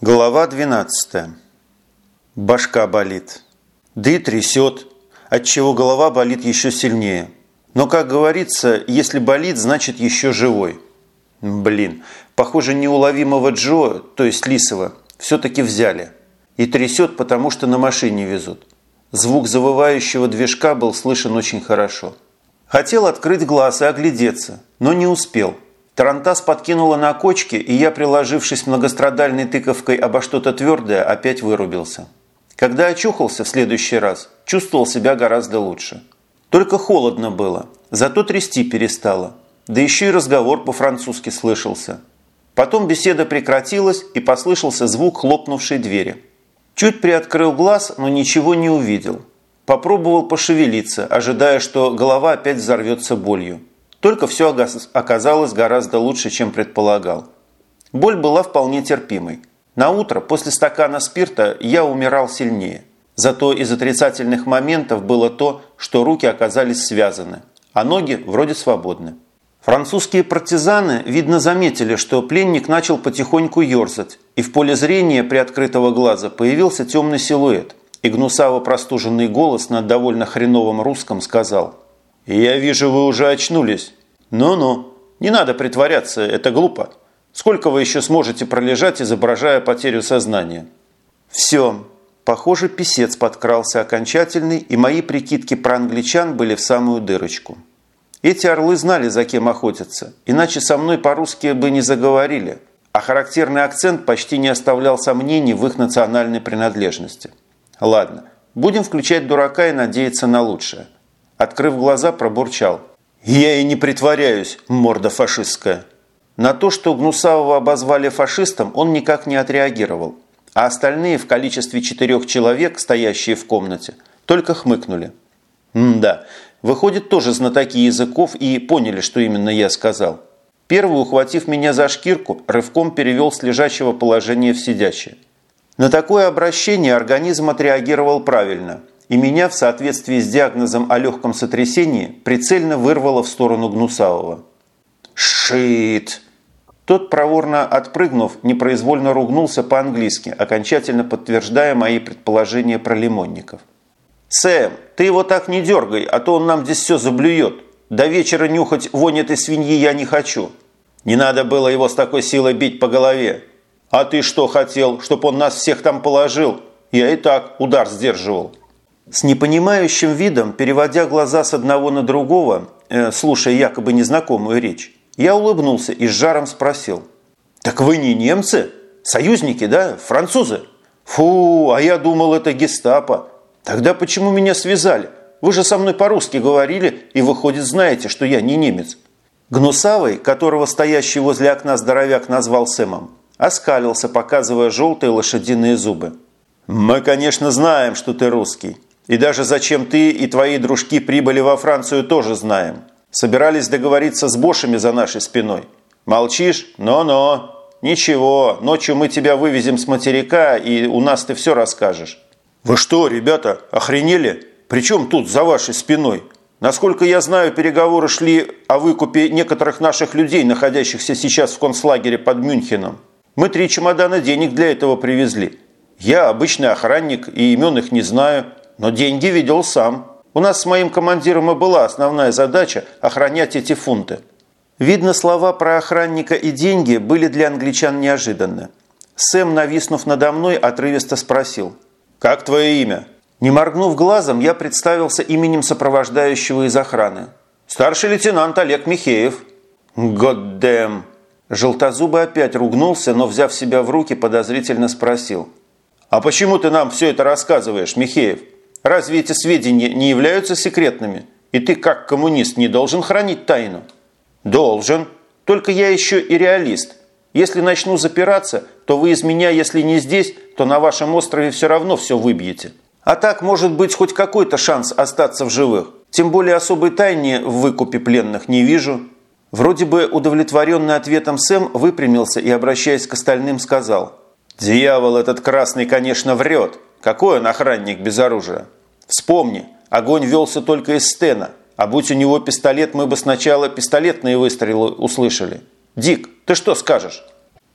Глава 12. Башка болит. Да и трясет, отчего голова болит еще сильнее. Но, как говорится, если болит, значит еще живой. Блин, похоже, неуловимого Джо, то есть Лисова, все-таки взяли. И трясет, потому что на машине везут. Звук завывающего движка был слышен очень хорошо. Хотел открыть глаз и оглядеться, но не успел – Тарантас подкинула на кочке, и я, приложившись многострадальной тыковкой обо что-то твердое, опять вырубился. Когда очухался в следующий раз, чувствовал себя гораздо лучше. Только холодно было, зато трясти перестало. Да еще и разговор по-французски слышался. Потом беседа прекратилась, и послышался звук хлопнувшей двери. Чуть приоткрыл глаз, но ничего не увидел. Попробовал пошевелиться, ожидая, что голова опять взорвется болью. Только все оказалось гораздо лучше, чем предполагал. Боль была вполне терпимой. На утро после стакана спирта я умирал сильнее. Зато из отрицательных моментов было то, что руки оказались связаны, а ноги вроде свободны. Французские партизаны, видно, заметили, что пленник начал потихоньку ерзать, и в поле зрения при открытого глаза появился темный силуэт, и гнусаво простуженный голос на довольно хреновом русском сказал – «Я вижу, вы уже очнулись. Ну-ну, не надо притворяться, это глупо. Сколько вы еще сможете пролежать, изображая потерю сознания?» «Все. Похоже, писец подкрался окончательный, и мои прикидки про англичан были в самую дырочку. Эти орлы знали, за кем охотятся, иначе со мной по-русски бы не заговорили, а характерный акцент почти не оставлял сомнений в их национальной принадлежности. Ладно, будем включать дурака и надеяться на лучшее. Открыв глаза, пробурчал. «Я и не притворяюсь, морда фашистская». На то, что Гнусавого обозвали фашистом, он никак не отреагировал. А остальные в количестве четырех человек, стоящие в комнате, только хмыкнули. М-да, выходит, тоже знатоки языков и поняли, что именно я сказал. Первый, ухватив меня за шкирку, рывком перевел с лежачего положения в сидящее. На такое обращение организм отреагировал правильно – и меня в соответствии с диагнозом о легком сотрясении прицельно вырвало в сторону Гнусавого. «Шит!» Тот, проворно отпрыгнув, непроизвольно ругнулся по-английски, окончательно подтверждая мои предположения про лимонников. «Сэм, ты его так не дергай, а то он нам здесь все заблюет. До вечера нюхать вонь этой свиньи я не хочу. Не надо было его с такой силой бить по голове. А ты что хотел, чтоб он нас всех там положил? Я и так удар сдерживал». С непонимающим видом, переводя глаза с одного на другого, э, слушая якобы незнакомую речь, я улыбнулся и с жаром спросил. «Так вы не немцы? Союзники, да? Французы?» «Фу, а я думал, это гестапо. Тогда почему меня связали? Вы же со мной по-русски говорили и, выходит, знаете, что я не немец». Гнусавый, которого стоящий возле окна здоровяк назвал Сэмом, оскалился, показывая желтые лошадиные зубы. «Мы, конечно, знаем, что ты русский. И даже зачем ты и твои дружки прибыли во Францию, тоже знаем. Собирались договориться с Бошами за нашей спиной. Молчишь? Но-но. Ничего, ночью мы тебя вывезем с материка, и у нас ты все расскажешь. Вы что, ребята, охренели? Причем тут за вашей спиной? Насколько я знаю, переговоры шли о выкупе некоторых наших людей, находящихся сейчас в концлагере под Мюнхеном. Мы три чемодана денег для этого привезли. Я обычный охранник и имен их не знаю – но деньги видел сам. У нас с моим командиром и была основная задача охранять эти фунты. Видно, слова про охранника и деньги были для англичан неожиданны. Сэм, нависнув надо мной, отрывисто спросил. «Как твое имя?» Не моргнув глазом, я представился именем сопровождающего из охраны. «Старший лейтенант Олег Михеев». «Годдэм!» Желтозубый опять ругнулся, но, взяв себя в руки, подозрительно спросил. «А почему ты нам все это рассказываешь, Михеев?» Разве эти сведения не являются секретными? И ты, как коммунист, не должен хранить тайну? Должен. Только я еще и реалист. Если начну запираться, то вы из меня, если не здесь, то на вашем острове все равно все выбьете. А так может быть хоть какой-то шанс остаться в живых. Тем более особой тайны в выкупе пленных не вижу. Вроде бы удовлетворенный ответом Сэм выпрямился и, обращаясь к остальным, сказал. «Дьявол этот красный, конечно, врет. Какой он охранник без оружия? Вспомни, огонь велся только из стена, а будь у него пистолет, мы бы сначала пистолетные выстрелы услышали. Дик, ты что скажешь?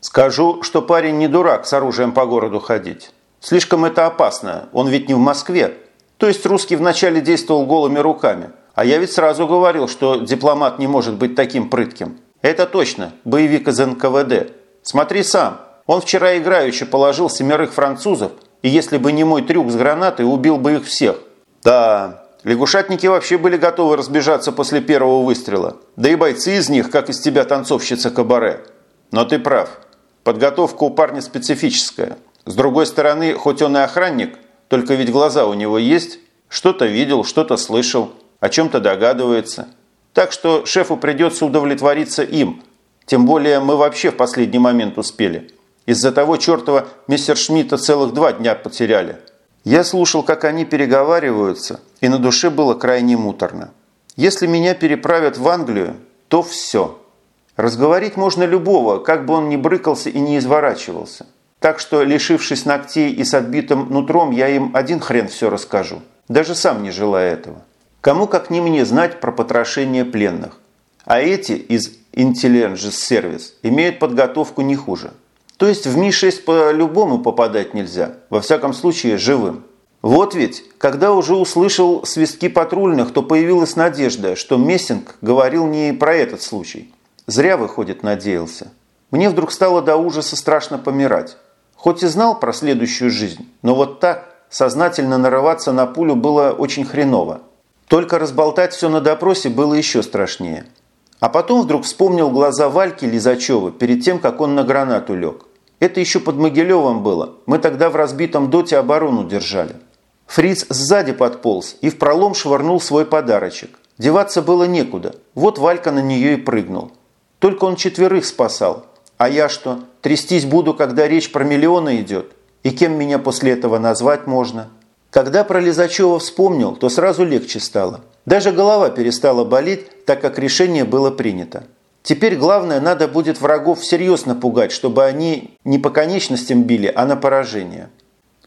Скажу, что парень не дурак с оружием по городу ходить. Слишком это опасно, он ведь не в Москве. То есть русский вначале действовал голыми руками. А я ведь сразу говорил, что дипломат не может быть таким прытким. Это точно, боевик из НКВД. Смотри сам. Он вчера играючи положил семерых французов, и если бы не мой трюк с гранатой, убил бы их всех. Да, лягушатники вообще были готовы разбежаться после первого выстрела. Да и бойцы из них, как из тебя танцовщица кабаре. Но ты прав. Подготовка у парня специфическая. С другой стороны, хоть он и охранник, только ведь глаза у него есть, что-то видел, что-то слышал, о чем-то догадывается. Так что шефу придется удовлетвориться им. Тем более мы вообще в последний момент успели. Из-за того чертова мистер Шмидта целых два дня потеряли. Я слушал, как они переговариваются, и на душе было крайне муторно. Если меня переправят в Англию, то все. Разговорить можно любого, как бы он ни брыкался и не изворачивался. Так что, лишившись ногтей и с отбитым нутром, я им один хрен все расскажу. Даже сам не желая этого. Кому как не мне знать про потрошение пленных. А эти из Intelligence Service имеют подготовку не хуже. То есть в Ми-6 по-любому попадать нельзя, во всяком случае живым. Вот ведь, когда уже услышал свистки патрульных, то появилась надежда, что Мессинг говорил не про этот случай. Зря, выходит, надеялся. Мне вдруг стало до ужаса страшно помирать. Хоть и знал про следующую жизнь, но вот так сознательно нарываться на пулю было очень хреново. Только разболтать все на допросе было еще страшнее. А потом вдруг вспомнил глаза Вальки Лизачева перед тем, как он на гранату лег. Это еще под Могилевым было. Мы тогда в разбитом доте оборону держали. Фриц сзади подполз и в пролом швырнул свой подарочек. Деваться было некуда. Вот Валька на нее и прыгнул. Только он четверых спасал. А я что, трястись буду, когда речь про миллионы идет? И кем меня после этого назвать можно? Когда про Лизачева вспомнил, то сразу легче стало. Даже голова перестала болеть, так как решение было принято. Теперь главное, надо будет врагов всерьез напугать, чтобы они не по конечностям били, а на поражение.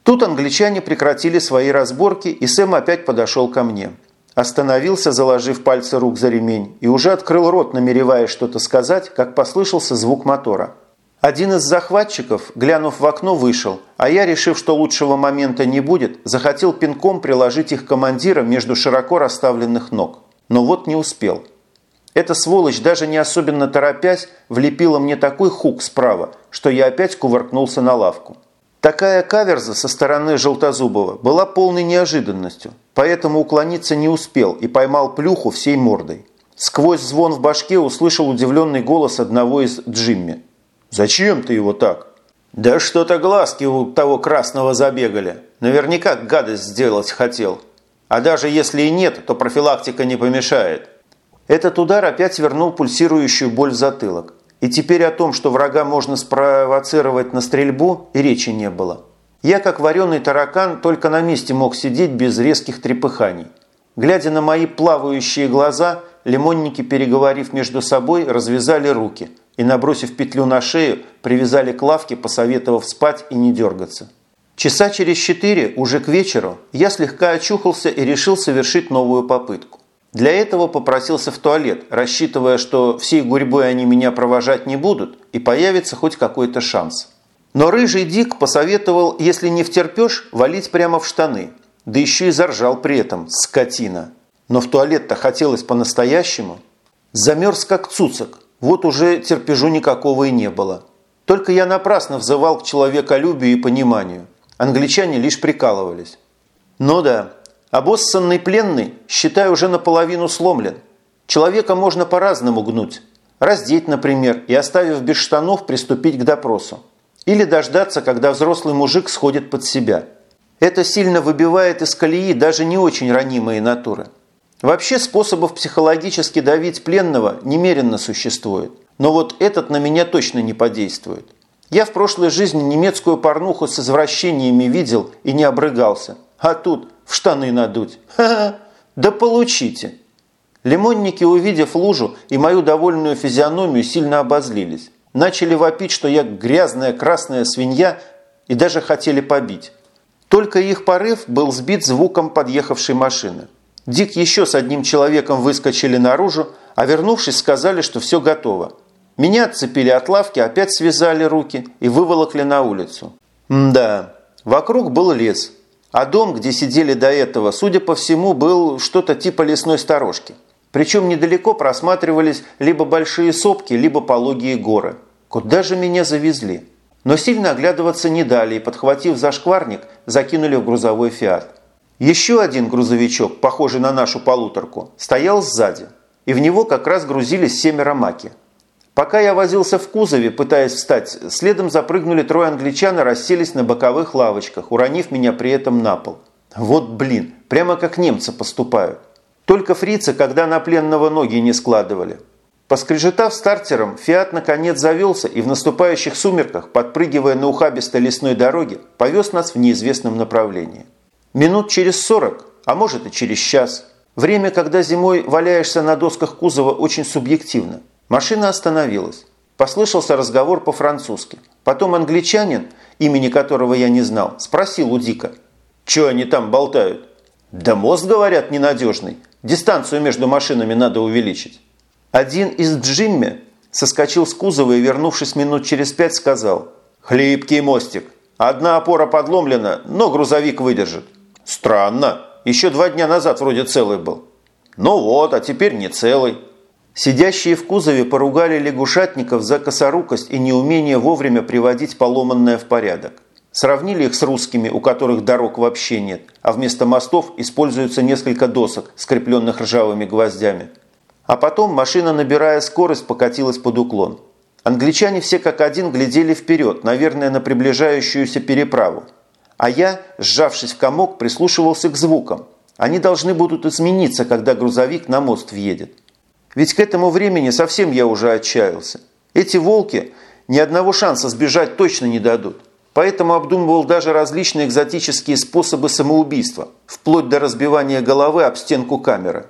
Тут англичане прекратили свои разборки, и Сэм опять подошел ко мне. Остановился, заложив пальцы рук за ремень, и уже открыл рот, намереваясь что-то сказать, как послышался звук мотора – один из захватчиков, глянув в окно, вышел, а я, решив, что лучшего момента не будет, захотел пинком приложить их командира между широко расставленных ног. Но вот не успел. Эта сволочь, даже не особенно торопясь, влепила мне такой хук справа, что я опять кувыркнулся на лавку. Такая каверза со стороны Желтозубова была полной неожиданностью, поэтому уклониться не успел и поймал плюху всей мордой. Сквозь звон в башке услышал удивленный голос одного из Джимми. «Зачем ты его так?» «Да что-то глазки у того красного забегали. Наверняка гадость сделать хотел. А даже если и нет, то профилактика не помешает». Этот удар опять вернул пульсирующую боль в затылок. И теперь о том, что врага можно спровоцировать на стрельбу, и речи не было. Я, как вареный таракан, только на месте мог сидеть без резких трепыханий. Глядя на мои плавающие глаза, лимонники, переговорив между собой, развязали руки – и, набросив петлю на шею, привязали к лавке, посоветовав спать и не дергаться. Часа через четыре, уже к вечеру, я слегка очухался и решил совершить новую попытку. Для этого попросился в туалет, рассчитывая, что всей гурьбой они меня провожать не будут и появится хоть какой-то шанс. Но рыжий Дик посоветовал, если не втерпешь, валить прямо в штаны. Да еще и заржал при этом, скотина. Но в туалет-то хотелось по-настоящему. Замерз как цуцик, вот уже терпежу никакого и не было. Только я напрасно взывал к человеколюбию и пониманию. Англичане лишь прикалывались. Ну да, обоссанный пленный, считай, уже наполовину сломлен. Человека можно по-разному гнуть. Раздеть, например, и оставив без штанов приступить к допросу. Или дождаться, когда взрослый мужик сходит под себя. Это сильно выбивает из колеи даже не очень ранимые натуры. Вообще способов психологически давить пленного немеренно существует. Но вот этот на меня точно не подействует. Я в прошлой жизни немецкую порнуху с извращениями видел и не обрыгался. А тут в штаны надуть. Ха-ха! Да получите! Лимонники, увидев лужу и мою довольную физиономию, сильно обозлились. Начали вопить, что я грязная красная свинья и даже хотели побить. Только их порыв был сбит звуком подъехавшей машины. Дик еще с одним человеком выскочили наружу, а вернувшись, сказали, что все готово. Меня отцепили от лавки, опять связали руки и выволокли на улицу. М да, вокруг был лес, а дом, где сидели до этого, судя по всему, был что-то типа лесной сторожки. Причем недалеко просматривались либо большие сопки, либо пологие горы. Куда же меня завезли? Но сильно оглядываться не дали и, подхватив зашкварник, закинули в грузовой «Фиат». Еще один грузовичок, похожий на нашу полуторку, стоял сзади, и в него как раз грузились семеро маки. Пока я возился в кузове, пытаясь встать, следом запрыгнули трое англичан и расселись на боковых лавочках, уронив меня при этом на пол. Вот блин, прямо как немцы поступают. Только фрицы, когда на пленного ноги не складывали. Поскрежетав стартером, «Фиат» наконец завелся и в наступающих сумерках, подпрыгивая на ухабистой лесной дороге, повез нас в неизвестном направлении. Минут через сорок, а может и через час. Время, когда зимой валяешься на досках кузова, очень субъективно. Машина остановилась. Послышался разговор по-французски. Потом англичанин, имени которого я не знал, спросил у Дика. «Чего они там болтают?» «Да мост, говорят, ненадежный. Дистанцию между машинами надо увеличить». Один из Джимми соскочил с кузова и, вернувшись минут через пять, сказал «Хлипкий мостик. Одна опора подломлена, но грузовик выдержит». «Странно. Еще два дня назад вроде целый был». «Ну вот, а теперь не целый». Сидящие в кузове поругали лягушатников за косорукость и неумение вовремя приводить поломанное в порядок. Сравнили их с русскими, у которых дорог вообще нет, а вместо мостов используются несколько досок, скрепленных ржавыми гвоздями. А потом машина, набирая скорость, покатилась под уклон. Англичане все как один глядели вперед, наверное, на приближающуюся переправу. А я, сжавшись в комок, прислушивался к звукам. Они должны будут измениться, когда грузовик на мост въедет. Ведь к этому времени совсем я уже отчаялся. Эти волки ни одного шанса сбежать точно не дадут. Поэтому обдумывал даже различные экзотические способы самоубийства, вплоть до разбивания головы об стенку камеры.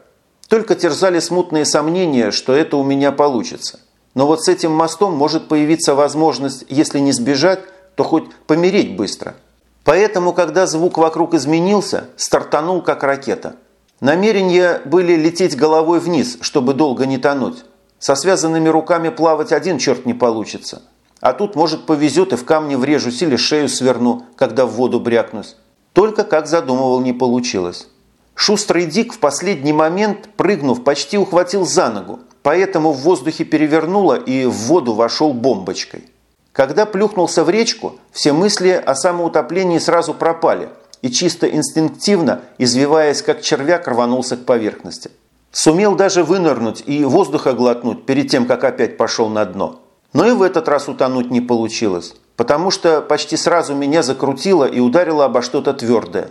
Только терзали смутные сомнения, что это у меня получится. Но вот с этим мостом может появиться возможность, если не сбежать, то хоть помереть быстро. Поэтому, когда звук вокруг изменился, стартанул как ракета. Намерения были лететь головой вниз, чтобы долго не тонуть. Со связанными руками плавать один черт не получится. А тут, может, повезет и в камне врежусь или шею сверну, когда в воду брякнусь. Только, как задумывал, не получилось. Шустрый Дик в последний момент, прыгнув, почти ухватил за ногу, поэтому в воздухе перевернуло и в воду вошел бомбочкой. Когда плюхнулся в речку, все мысли о самоутоплении сразу пропали, и чисто инстинктивно, извиваясь как червяк, рванулся к поверхности. Сумел даже вынырнуть и воздуха глотнуть перед тем, как опять пошел на дно. Но и в этот раз утонуть не получилось, потому что почти сразу меня закрутило и ударило обо что-то твердое.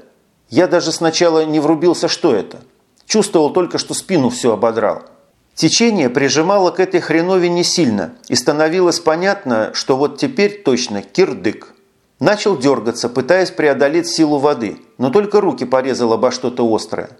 Я даже сначала не врубился, что это. Чувствовал только, что спину все ободрал. Течение прижимало к этой хреновине сильно, и становилось понятно, что вот теперь точно кирдык. Начал дергаться, пытаясь преодолеть силу воды, но только руки порезал обо что-то острое.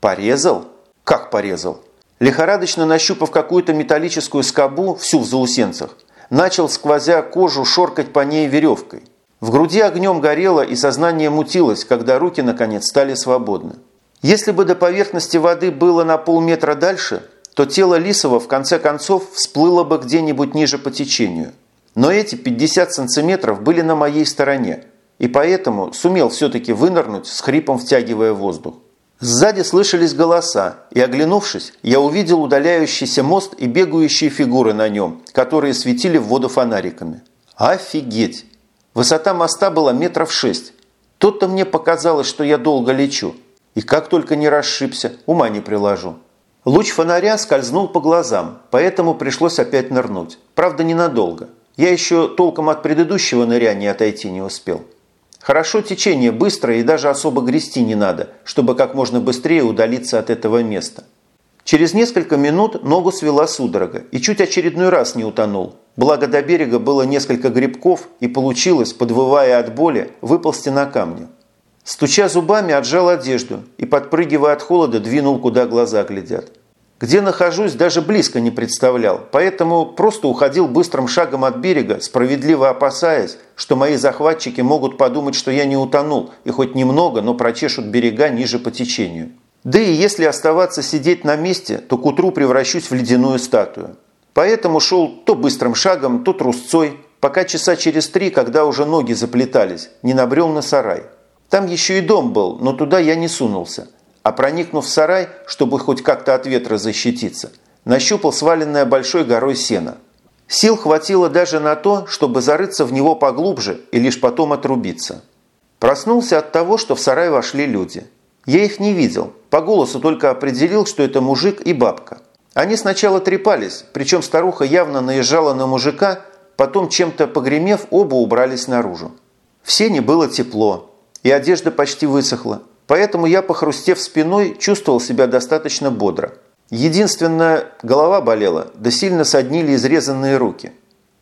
Порезал? Как порезал? Лихорадочно нащупав какую-то металлическую скобу, всю в заусенцах, начал, сквозя кожу, шоркать по ней веревкой. В груди огнем горело и сознание мутилось, когда руки, наконец, стали свободны. Если бы до поверхности воды было на полметра дальше, то тело Лисова в конце концов всплыло бы где-нибудь ниже по течению. Но эти 50 сантиметров были на моей стороне, и поэтому сумел все-таки вынырнуть с хрипом втягивая воздух. Сзади слышались голоса, и, оглянувшись, я увидел удаляющийся мост и бегающие фигуры на нем, которые светили в воду фонариками. Офигеть! Высота моста была метров шесть. Тут-то мне показалось, что я долго лечу. И как только не расшибся, ума не приложу. Луч фонаря скользнул по глазам, поэтому пришлось опять нырнуть. Правда, ненадолго. Я еще толком от предыдущего ныряния отойти не успел. Хорошо течение быстрое и даже особо грести не надо, чтобы как можно быстрее удалиться от этого места. Через несколько минут ногу свела судорога и чуть очередной раз не утонул. Благо до берега было несколько грибков и получилось, подвывая от боли, выползти на камни. Стуча зубами, отжал одежду и, подпрыгивая от холода, двинул, куда глаза глядят. Где нахожусь, даже близко не представлял, поэтому просто уходил быстрым шагом от берега, справедливо опасаясь, что мои захватчики могут подумать, что я не утонул и хоть немного, но прочешут берега ниже по течению. Да и если оставаться сидеть на месте, то к утру превращусь в ледяную статую. Поэтому шел то быстрым шагом, то трусцой, пока часа через три, когда уже ноги заплетались, не набрел на сарай. Там еще и дом был, но туда я не сунулся. А проникнув в сарай, чтобы хоть как-то от ветра защититься, нащупал сваленное большой горой сена. Сил хватило даже на то, чтобы зарыться в него поглубже и лишь потом отрубиться. Проснулся от того, что в сарай вошли люди. Я их не видел, по голосу только определил, что это мужик и бабка. Они сначала трепались, причем старуха явно наезжала на мужика, потом чем-то погремев, оба убрались наружу. В сене было тепло, и одежда почти высохла, поэтому я, похрустев спиной, чувствовал себя достаточно бодро. Единственное, голова болела, да сильно соднили изрезанные руки.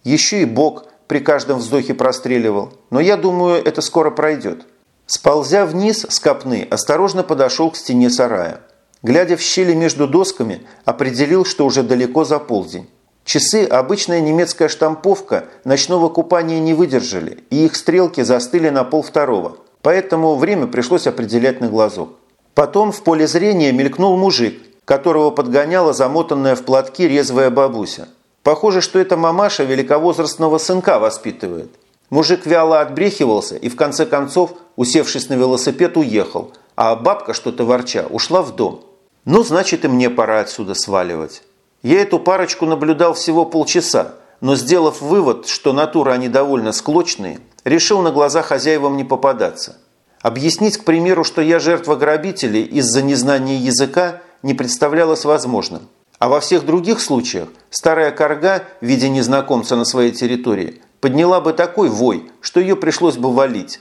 Еще и бок при каждом вздохе простреливал, но я думаю, это скоро пройдет. Сползя вниз с копны, осторожно подошел к стене сарая. Глядя в щели между досками, определил, что уже далеко за полдень. Часы, обычная немецкая штамповка, ночного купания не выдержали, и их стрелки застыли на пол второго, поэтому время пришлось определять на глазок. Потом в поле зрения мелькнул мужик, которого подгоняла замотанная в платки резвая бабуся. Похоже, что эта мамаша великовозрастного сынка воспитывает. Мужик вяло отбрехивался и в конце концов, усевшись на велосипед, уехал, а бабка, что-то ворча, ушла в дом. Ну, значит, и мне пора отсюда сваливать. Я эту парочку наблюдал всего полчаса, но, сделав вывод, что натура они довольно склочные, решил на глаза хозяевам не попадаться. Объяснить, к примеру, что я жертва грабителей из-за незнания языка, не представлялось возможным. А во всех других случаях старая корга, видя незнакомца на своей территории, подняла бы такой вой, что ее пришлось бы валить.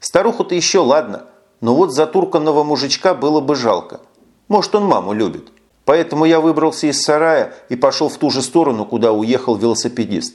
Старуху-то еще ладно, но вот затурканного мужичка было бы жалко. Может, он маму любит. Поэтому я выбрался из сарая и пошел в ту же сторону, куда уехал велосипедист.